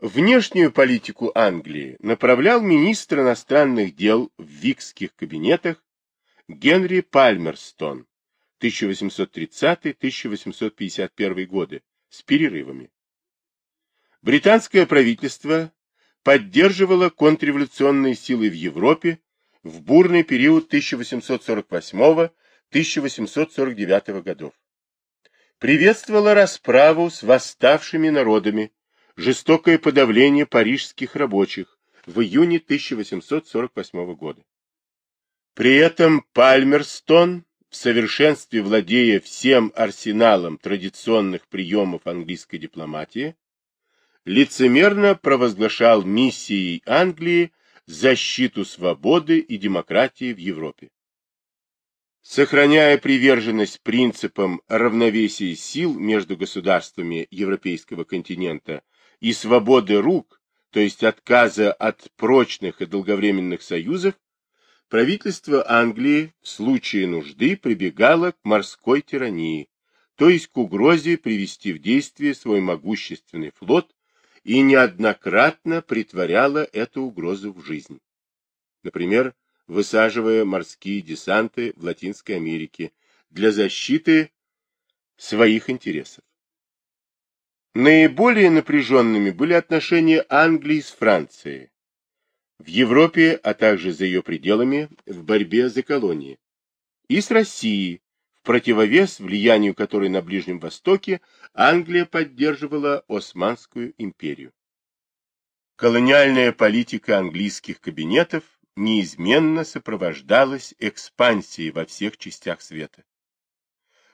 Внешнюю политику Англии направлял министр иностранных дел в викских кабинетах Генри Пальмерстон 1830-1851 годы с перерывами. Британское правительство поддерживало контрреволюционные силы в Европе в бурный период 1848-1849 годов. Приветствовало расправу с восставшими народами, жестокое подавление парижских рабочих в июне 1848 года. При этом Пальмерстон, в совершенстве владея всем арсеналом традиционных приемов английской дипломатии, лицемерно провозглашал миссией Англии защиту свободы и демократии в Европе. Сохраняя приверженность принципам равновесия сил между государствами европейского континента и свободы рук, то есть отказа от прочных и долговременных союзов, правительство Англии в случае нужды прибегало к морской тирании, то есть к угрозе привести в действие свой могущественный флот и неоднократно притворяло эту угрозу в жизнь. Например, высаживая морские десанты в Латинской Америке для защиты своих интересов. Наиболее напряженными были отношения Англии с Францией, в Европе, а также за ее пределами в борьбе за колонии, и с Россией, в противовес влиянию которой на Ближнем Востоке Англия поддерживала Османскую империю. Колониальная политика английских кабинетов неизменно сопровождалась экспансией во всех частях света.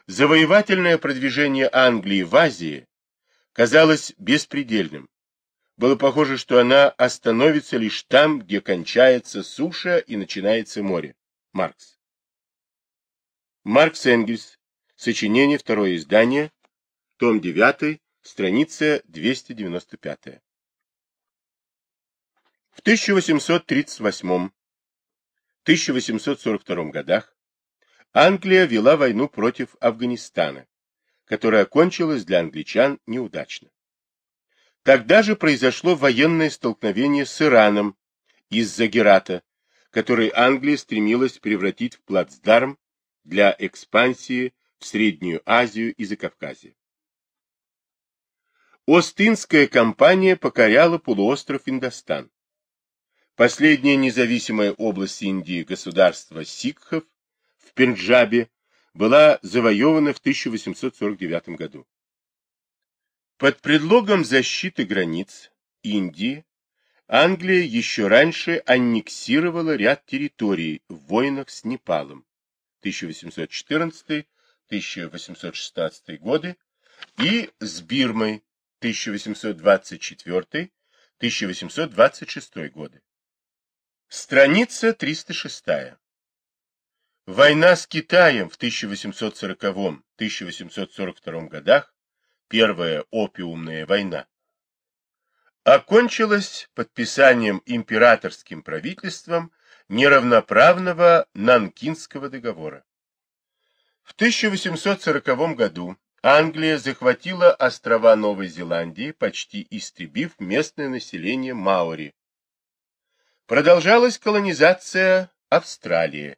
Завоевательное продвижение Англии в Азии казалось беспредельным, было похоже, что она остановится лишь там, где кончается суша и начинается море. Маркс. Маркс Энгельс. Сочинение, второе издание, том 9, страница 295. В 1838-1842 годах Англия вела войну против Афганистана, которая окончилась для англичан неудачно. Тогда же произошло военное столкновение с Ираном из-за Герата, который Англия стремилась превратить в плацдарм для экспансии в Среднюю Азию и Закавказье. Остинская компания покоряла полуостров Индостан. Последняя независимая область Индии государства сикхов в Пенджабе была завоевана в 1849 году. Под предлогом защиты границ Индии Англия еще раньше аннексировала ряд территорий в войнах с Непалом 1814-1816 годы и с Бирмой 1824-1826 годы. Страница 306. Война с Китаем в 1840-1842 годах Первая опиумная война, окончилась подписанием императорским правительством неравноправного Нанкинского договора. В 1840 году Англия захватила острова Новой Зеландии, почти истребив местное население Маори. Продолжалась колонизация Австралии.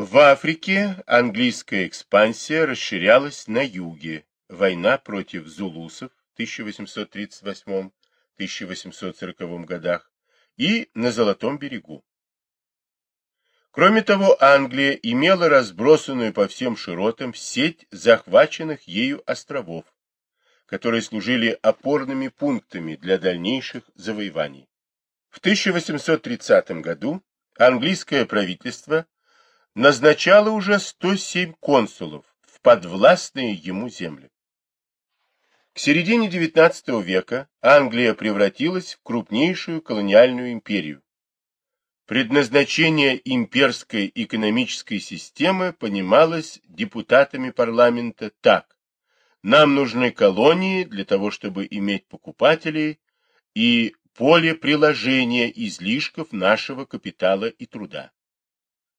В Африке английская экспансия расширялась на юге, Война против зулусов в 1838-1840 годах и на Золотом берегу. Кроме того, Англия имела разбросанную по всем широтам сеть захваченных ею островов, которые служили опорными пунктами для дальнейших завоеваний. В 1830 году английское правительство назначало уже 107 консулов в подвластные ему земли. К середине XIX века Англия превратилась в крупнейшую колониальную империю. Предназначение имперской экономической системы понималось депутатами парламента так. Нам нужны колонии для того, чтобы иметь покупателей и поле приложения излишков нашего капитала и труда.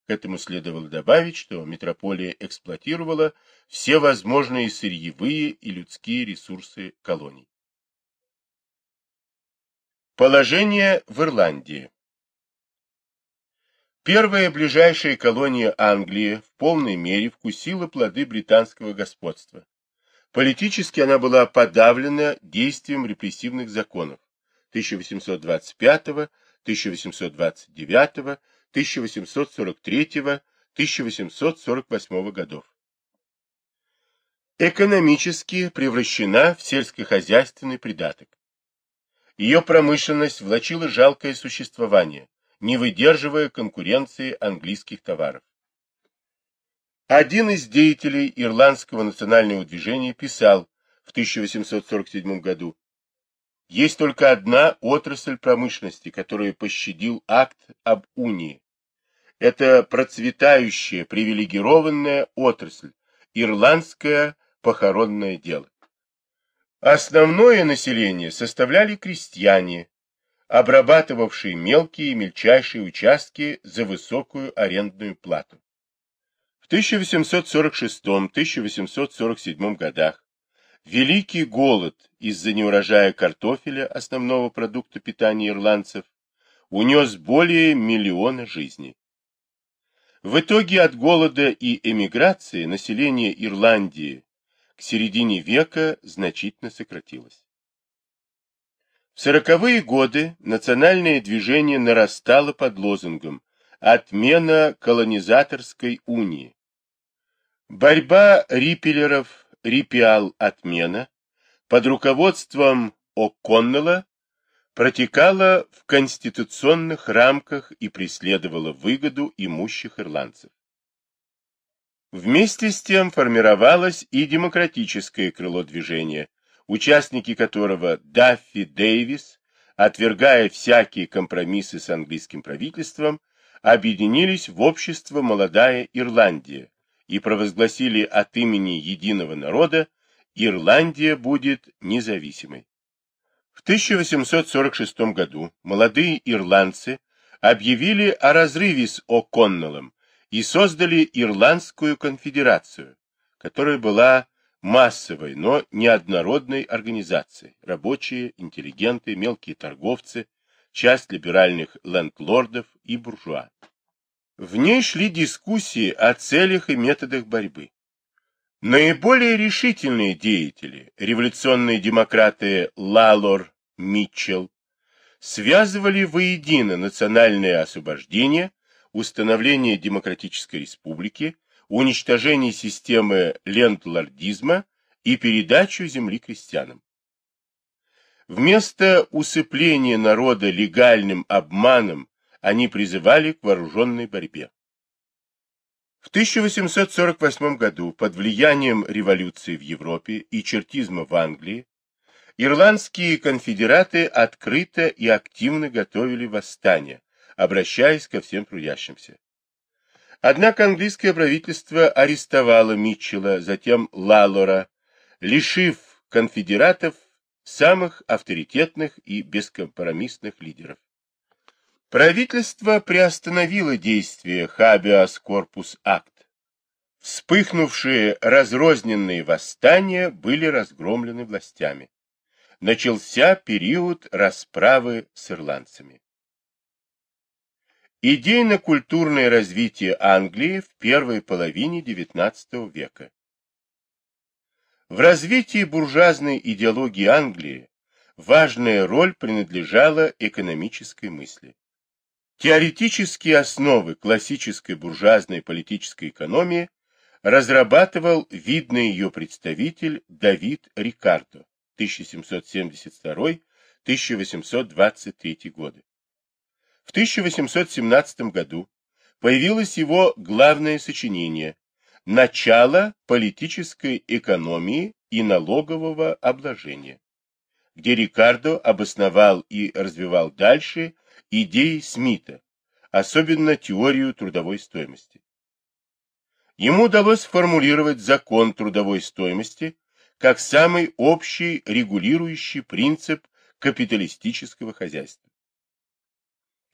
К этому следовало добавить, что метрополия эксплуатировала все возможные сырьевые и людские ресурсы колоний. Положение в Ирландии Первая ближайшая колония Англии в полной мере вкусила плоды британского господства. Политически она была подавлена действием репрессивных законов 1825, 1829, 1843, 1848 годов. Экономически превращена в сельскохозяйственный придаток. Ее промышленность влачила жалкое существование, не выдерживая конкуренции английских товаров. Один из деятелей ирландского национального движения писал в 1847 году, «Есть только одна отрасль промышленности, которую пощадил акт об унии. Это процветающая привилегированная отрасль, ирландское похоронное дело. Основное население составляли крестьяне, обрабатывавшие мелкие и мельчайшие участки за высокую арендную плату. 1846-1847 годах Великий голод из-за неурожая картофеля, основного продукта питания ирландцев, унес более миллиона жизней. В итоге от голода и эмиграции население Ирландии к середине века значительно сократилось. В сороковые годы национальное движение нарастало под лозунгом «Отмена колонизаторской унии», Борьба риппелеров «Рипиал-отмена» под руководством О'Коннелла протекала в конституционных рамках и преследовала выгоду имущих ирландцев. Вместе с тем формировалось и демократическое крыло движения, участники которого Даффи Дэвис, отвергая всякие компромиссы с английским правительством, объединились в общество «Молодая Ирландия», и провозгласили от имени единого народа Ирландия будет независимой. В 1846 году молодые ирландцы объявили о разрыве с О'Коннеллом и создали Ирландскую конфедерацию, которая была массовой, но неоднородной организацией. Рабочие, интеллигенты, мелкие торговцы, часть либеральных лендлордов и буржуа. В ней шли дискуссии о целях и методах борьбы. Наиболее решительные деятели, революционные демократы Лалор, Митчелл, связывали воедино национальное освобождение, установление демократической республики, уничтожение системы лендлордизма и передачу земли крестьянам. Вместо усыпления народа легальным обманом они призывали к вооруженной борьбе. В 1848 году под влиянием революции в Европе и чертизма в Англии ирландские конфедераты открыто и активно готовили восстание, обращаясь ко всем трудящимся. Однако английское правительство арестовало Митчелла, затем Лалора, лишив конфедератов самых авторитетных и бескомпромиссных лидеров. Правительство приостановило действие Habeas Corpus Act. Вспыхнувшие разрозненные восстания были разгромлены властями. Начался период расправы с ирландцами. Идейно-культурное развитие Англии в первой половине XIX века. В развитии буржуазной идеологии Англии важная роль принадлежала экономической мысли. Теоретические основы классической буржуазной политической экономии разрабатывал видный ее представитель Давид Рикардо 1772-1823 годы. В 1817 году появилось его главное сочинение «Начало политической экономии и налогового обложения», где Рикардо обосновал и развивал дальше идеи Смита, особенно теорию трудовой стоимости. Ему удалось сформулировать закон трудовой стоимости как самый общий регулирующий принцип капиталистического хозяйства.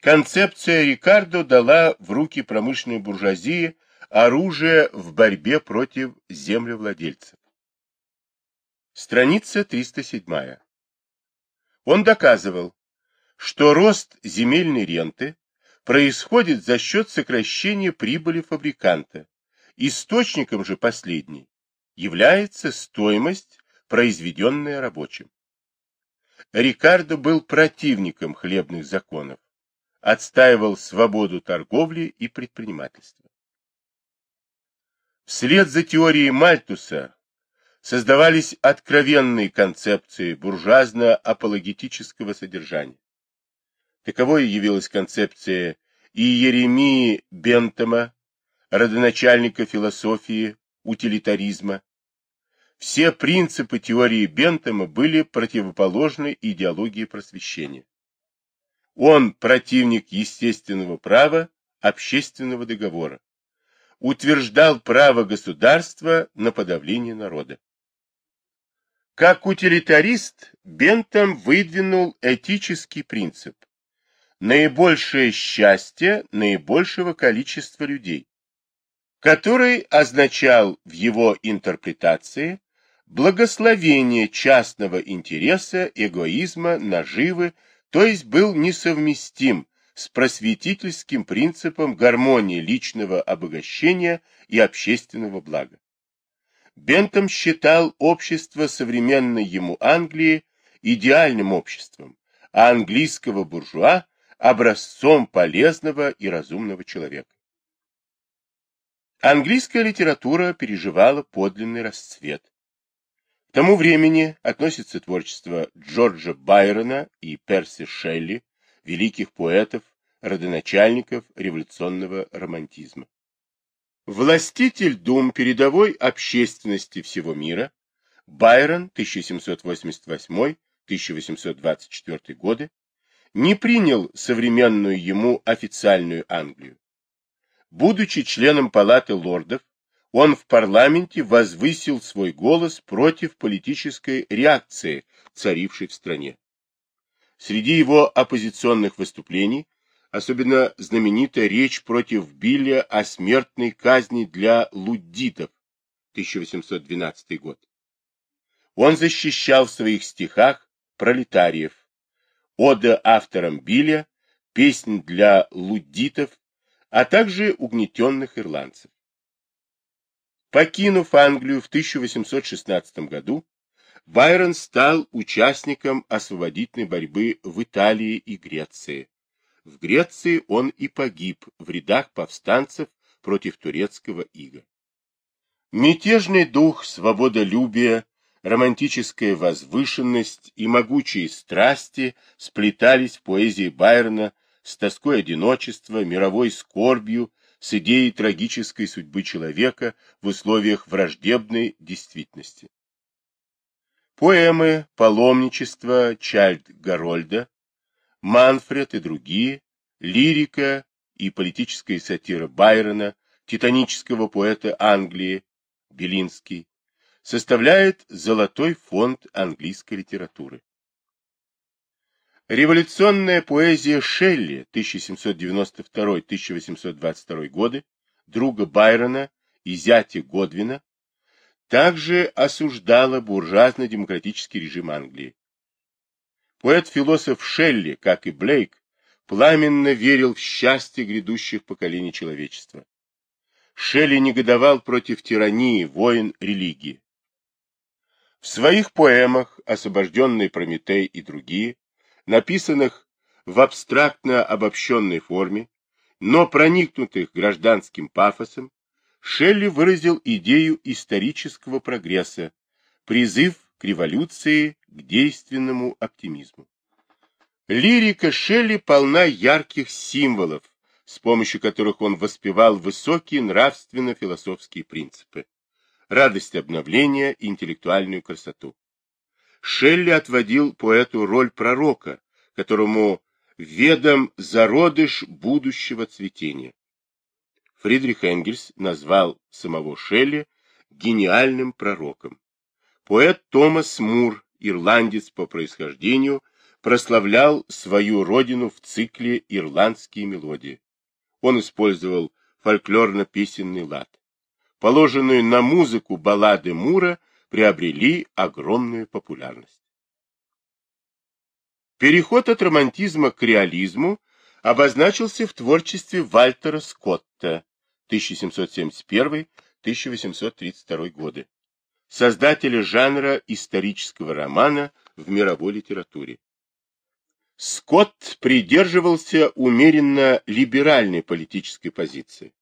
Концепция Рикардо дала в руки промышленной буржуазии оружие в борьбе против землевладельцев. Страница 307. Он доказывал, что рост земельной ренты происходит за счет сокращения прибыли фабриканта. Источником же последней является стоимость, произведенная рабочим. Рикардо был противником хлебных законов, отстаивал свободу торговли и предпринимательства. Вслед за теорией Мальтуса создавались откровенные концепции буржуазно-апологетического содержания. Таковой явилась концепция и Еремии Бентома, родоначальника философии утилитаризма. Все принципы теории Бентома были противоположны идеологии просвещения. Он противник естественного права, общественного договора. Утверждал право государства на подавление народа. Как утилитарист, Бентом выдвинул этический принцип наибольшее счастье наибольшего количества людей, который означал в его интерпретации благословение частного интереса, эгоизма, наживы, то есть был несовместим с просветительским принципом гармонии личного обогащения и общественного блага. Бентом считал общество современной ему Англии идеальным обществом, а английского буржуа образцом полезного и разумного человека. Английская литература переживала подлинный расцвет. К тому времени относится творчество Джорджа Байрона и Перси Шелли, великих поэтов, родоначальников революционного романтизма. Властитель дум передовой общественности всего мира, Байрон, 1788-1824 годы, не принял современную ему официальную Англию. Будучи членом Палаты лордов, он в парламенте возвысил свой голос против политической реакции, царившей в стране. Среди его оппозиционных выступлений особенно знаменита речь против Билля о смертной казни для луддитов, 1812 год. Он защищал в своих стихах пролетариев, ода авторам Билля, песнь для луддитов, а также угнетенных ирландцев. Покинув Англию в 1816 году, Байрон стал участником освободительной борьбы в Италии и Греции. В Греции он и погиб в рядах повстанцев против турецкого ига. Мятежный дух свободолюбия романтическая возвышенность и могучие страсти сплетались в поэзии Байрона с тоской одиночества, мировой скорбью, с идеей трагической судьбы человека в условиях враждебной действительности. Поэмы «Паломничество» Чальд Гарольда, «Манфред» и другие, лирика и политическая сатира Байрона, титанического поэта Англии, Белинский, составляет золотой фонд английской литературы. Революционная поэзия Шелли 1792-1822 годы, друга Байрона и зятя Годвина, также осуждала буржуазно-демократический режим Англии. Поэт-философ Шелли, как и Блейк, пламенно верил в счастье грядущих поколений человечества. Шелли негодовал против тирании, войн, религии. В своих поэмах «Освобожденный Прометей» и другие, написанных в абстрактно обобщенной форме, но проникнутых гражданским пафосом, Шелли выразил идею исторического прогресса, призыв к революции, к действенному оптимизму. Лирика Шелли полна ярких символов, с помощью которых он воспевал высокие нравственно-философские принципы радость обновления и интеллектуальную красоту. Шелли отводил поэту роль пророка, которому ведом зародыш будущего цветения. Фридрих Энгельс назвал самого Шелли гениальным пророком. Поэт Томас Мур, ирландец по происхождению, прославлял свою родину в цикле «Ирландские мелодии». Он использовал фольклорно-песенный лад положенную на музыку баллады Мура, приобрели огромную популярность. Переход от романтизма к реализму обозначился в творчестве Вальтера Скотта 1771-1832 годы, создателя жанра исторического романа в мировой литературе. Скотт придерживался умеренно либеральной политической позиции.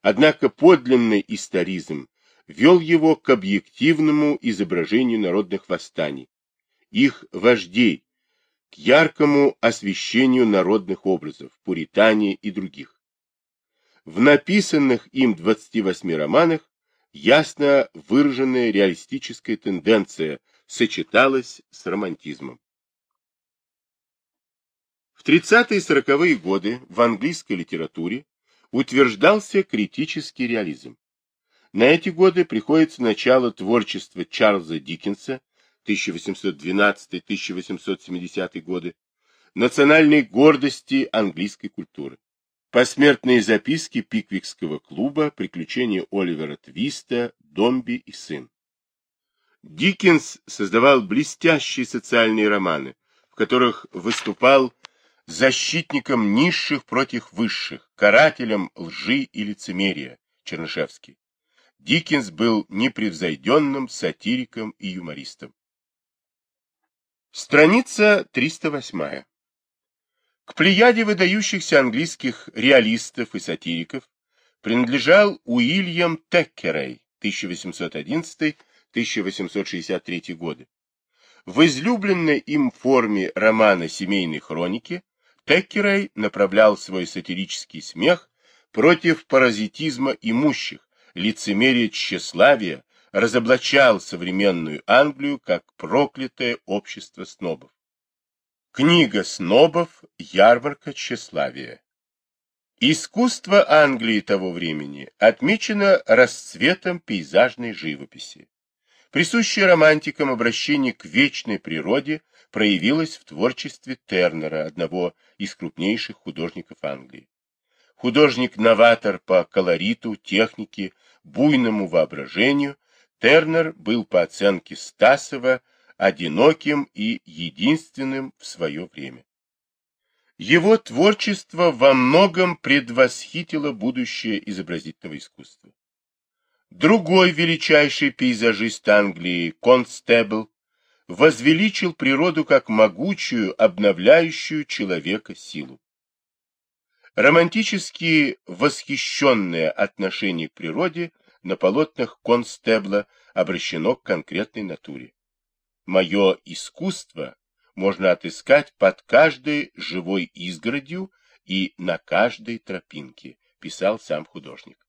Однако подлинный историзм вел его к объективному изображению народных восстаний, их вождей, к яркому освещению народных образов, Пуритане и других. В написанных им 28 романах ясно выраженная реалистическая тенденция сочеталась с романтизмом. В 30-е и 40-е годы в английской литературе утверждался критический реализм. На эти годы приходится начало творчества Чарльза Диккенса 1812-1870 годы, национальной гордости английской культуры. Посмертные записки Пиквикского клуба, приключения Оливера Твиста, Домби и сын. Диккенс создавал блестящие социальные романы, в которых выступал защитником низших против высших, карателем лжи и лицемерия, Чернышевский. Диккенс был непревзойденным сатириком и юмористом. Страница 308. К плеяде выдающихся английских реалистов и сатириков принадлежал Уильям Теккерей 1811-1863 годы. В излюбленной им форме романа «Семейной хроники» Теккерей направлял свой сатирический смех против паразитизма имущих, лицемерия тщеславия, разоблачал современную Англию как проклятое общество снобов. Книга снобов «Ярмарка тщеславия». Искусство Англии того времени отмечено расцветом пейзажной живописи. Присущее романтикам обращение к вечной природе проявилось в творчестве Тернера, одного из крупнейших художников Англии. Художник-новатор по колориту, технике, буйному воображению, Тернер был по оценке Стасова одиноким и единственным в свое время. Его творчество во многом предвосхитило будущее изобразительного искусства. Другой величайший пейзажист Англии, Констебл, возвеличил природу как могучую, обновляющую человека силу. Романтически восхищенное отношение к природе на полотнах Констебла обращено к конкретной натуре. Мое искусство можно отыскать под каждой живой изгородью и на каждой тропинке, писал сам художник.